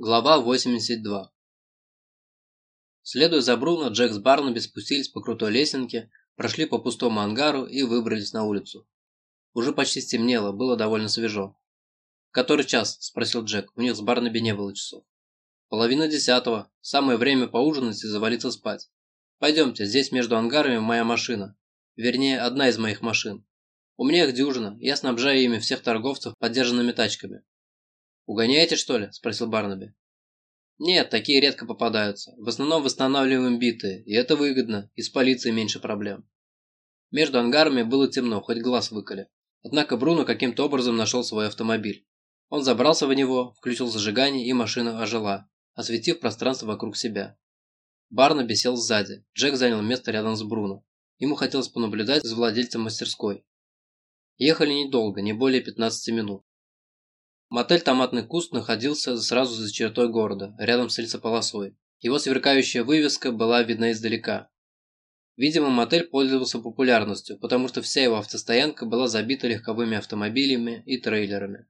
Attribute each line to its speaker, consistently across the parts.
Speaker 1: Глава 82 Следуя за Бруно, Джек с Барнаби спустились по крутой лесенке, прошли по пустому ангару и выбрались на улицу. Уже почти стемнело, было довольно свежо. «Который час?» – спросил Джек. У них с Барнаби не было часов. «Половина десятого. Самое время поужинать и завалиться спать. Пойдемте, здесь между ангарами моя машина. Вернее, одна из моих машин. У меня их дюжина, я снабжаю ими всех торговцев поддержанными тачками. «Угоняете, что ли?» – спросил Барнаби. «Нет, такие редко попадаются. В основном восстанавливаем битые, и это выгодно, и с полицией меньше проблем». Между ангарами было темно, хоть глаз выколи. Однако Бруно каким-то образом нашел свой автомобиль. Он забрался в него, включил зажигание, и машина ожила, осветив пространство вокруг себя. Барнаби сел сзади, Джек занял место рядом с Бруно. Ему хотелось понаблюдать за владельцем мастерской. Ехали недолго, не более 15 минут. Мотель «Томатный куст» находился сразу за чертой города, рядом с лесополосой. Его сверкающая вывеска была видна издалека. Видимо, мотель пользовался популярностью, потому что вся его автостоянка была забита легковыми автомобилями и трейлерами.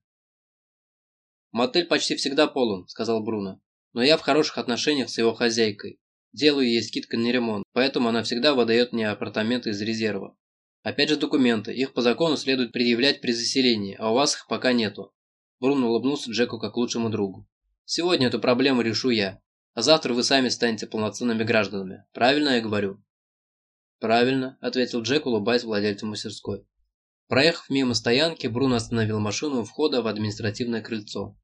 Speaker 1: «Мотель почти всегда полон», – сказал Бруно. «Но я в хороших отношениях с его хозяйкой. Делаю ей скидку на ремонт, поэтому она всегда выдает мне апартаменты из резерва. Опять же документы, их по закону следует предъявлять при заселении, а у вас их пока нету. Бруно улыбнулся Джеку как лучшему другу. «Сегодня эту проблему решу я, а завтра вы сами станете полноценными гражданами. Правильно я говорю?» «Правильно», – ответил Джек, улыбаясь владельцу мастерской. Проехав мимо стоянки, Бруно остановил машину у входа в административное крыльцо.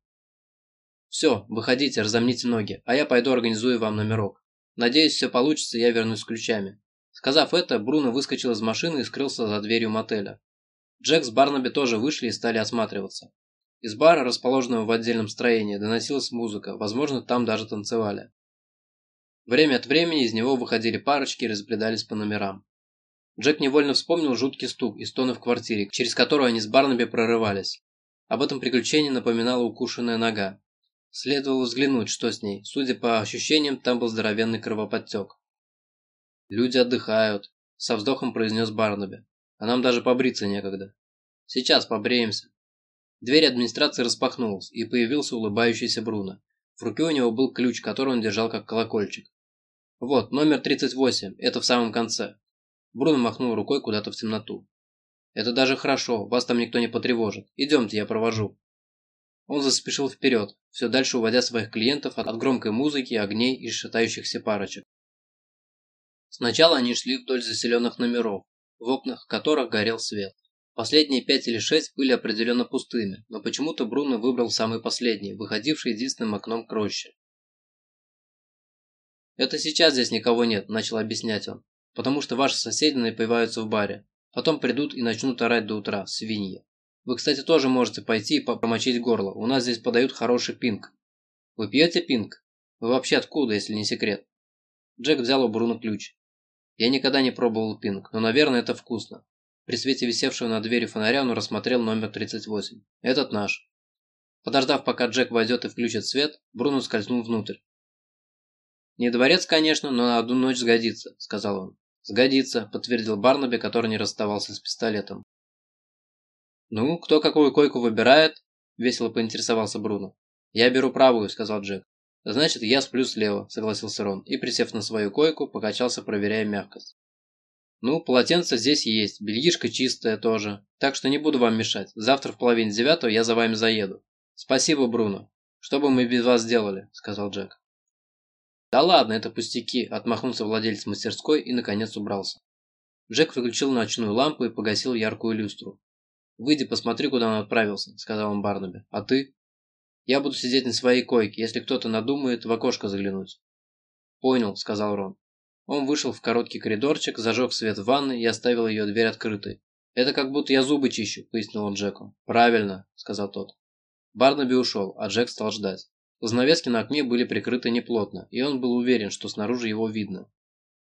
Speaker 1: «Все, выходите, разомните ноги, а я пойду организую вам номерок. Надеюсь, все получится, я вернусь с ключами». Сказав это, Бруно выскочил из машины и скрылся за дверью мотеля. Джек с Барнаби тоже вышли и стали осматриваться. Из бара, расположенного в отдельном строении, доносилась музыка, возможно, там даже танцевали. Время от времени из него выходили парочки и разбредались по номерам. Джек невольно вспомнил жуткий стук и стоны в квартире, через которую они с Барнаби прорывались. Об этом приключении напоминала укушенная нога. Следовало взглянуть, что с ней. Судя по ощущениям, там был здоровенный кровоподтек. «Люди отдыхают», – со вздохом произнес Барнаби. «А нам даже побриться некогда. Сейчас побреемся». Дверь администрации распахнулась, и появился улыбающийся Бруно. В руке у него был ключ, который он держал как колокольчик. «Вот, номер 38, это в самом конце». Бруно махнул рукой куда-то в темноту. «Это даже хорошо, вас там никто не потревожит. Идемте, я провожу». Он заспешил вперед, все дальше уводя своих клиентов от громкой музыки, огней и шатающихся парочек. Сначала они шли вдоль заселенных номеров, в окнах которых горел свет. Последние пять или шесть были определенно пустыми, но почему-то Бруно выбрал самый последний, выходивший единственным окном к роще. «Это сейчас здесь никого нет», – начал объяснять он, – «потому что ваши соседи напиваются в баре. Потом придут и начнут орать до утра, свиньи. Вы, кстати, тоже можете пойти и помочить горло, у нас здесь подают хороший пинг». «Вы пьете пинг? Вы вообще откуда, если не секрет?» Джек взял у Бруно ключ. «Я никогда не пробовал пинг, но, наверное, это вкусно. При свете висевшего на двери фонаря он рассмотрел номер 38. «Этот наш». Подождав, пока Джек войдет и включит свет, Бруно скользнул внутрь. «Не дворец, конечно, но на одну ночь сгодится», – сказал он. «Сгодится», – подтвердил Барнаби, который не расставался с пистолетом. «Ну, кто какую койку выбирает?» – весело поинтересовался Бруно. «Я беру правую», – сказал Джек. «Значит, я сплю слева», – согласился Рон, и, присев на свою койку, покачался, проверяя мягкость. Ну, полотенце здесь есть, бельишко чистое тоже. Так что не буду вам мешать. Завтра в половине девятого я за вами заеду. Спасибо, Бруно. Что бы мы без вас сделали, сказал Джек. Да ладно, это пустяки, отмахнулся владелец мастерской и наконец убрался. Джек выключил ночную лампу и погасил яркую люстру. «Выйди, посмотри, куда он отправился», — сказал он Барнаби. «А ты?» «Я буду сидеть на своей койке, если кто-то надумает в окошко заглянуть». «Понял», — сказал Рон. Он вышел в короткий коридорчик, зажег свет в ванной и оставил ее дверь открытой. «Это как будто я зубы чищу», – пояснил он Джеку. «Правильно», – сказал тот. Барнаби ушел, а Джек стал ждать. Занавески на окне были прикрыты неплотно, и он был уверен, что снаружи его видно.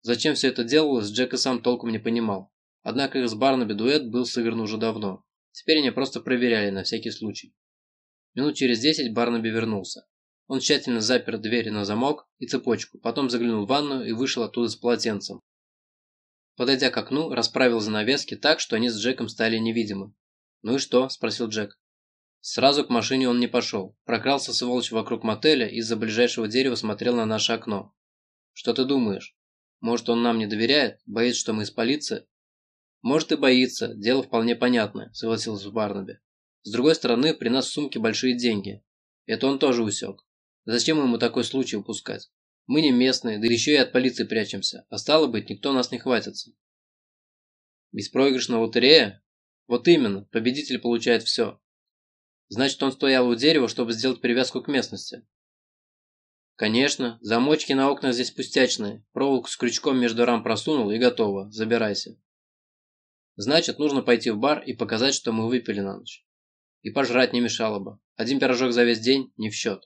Speaker 1: Зачем все это делалось, Джек и сам толком не понимал. Однако их с Барнаби дуэт был сыгран уже давно. Теперь они просто проверяли на всякий случай. Минут через десять Барнаби вернулся. Он тщательно запер дверь на замок и цепочку, потом заглянул в ванную и вышел оттуда с полотенцем. Подойдя к окну, расправил занавески так, что они с Джеком стали невидимы. «Ну и что?» – спросил Джек. Сразу к машине он не пошел. Прокрался сволочь вокруг мотеля и из-за ближайшего дерева смотрел на наше окно. Что ты думаешь? Может, он нам не доверяет? Боится, что мы из полиции? Может и боится, дело вполне понятное, согласился Барнаби. С другой стороны, при нас в сумке большие деньги. Это он тоже усек. Зачем ему такой случай упускать? Мы не местные, да еще и от полиции прячемся, а стало быть, никто нас не хватится. Беспроигрышная лотерея? Вот именно, победитель получает все. Значит, он стоял у дерева, чтобы сделать привязку к местности. Конечно, замочки на окнах здесь пустячные. Проволоку с крючком между рам просунул и готово, забирайся. Значит, нужно пойти в бар и показать, что мы выпили на ночь. И пожрать не мешало бы. Один пирожок за весь день не в счет.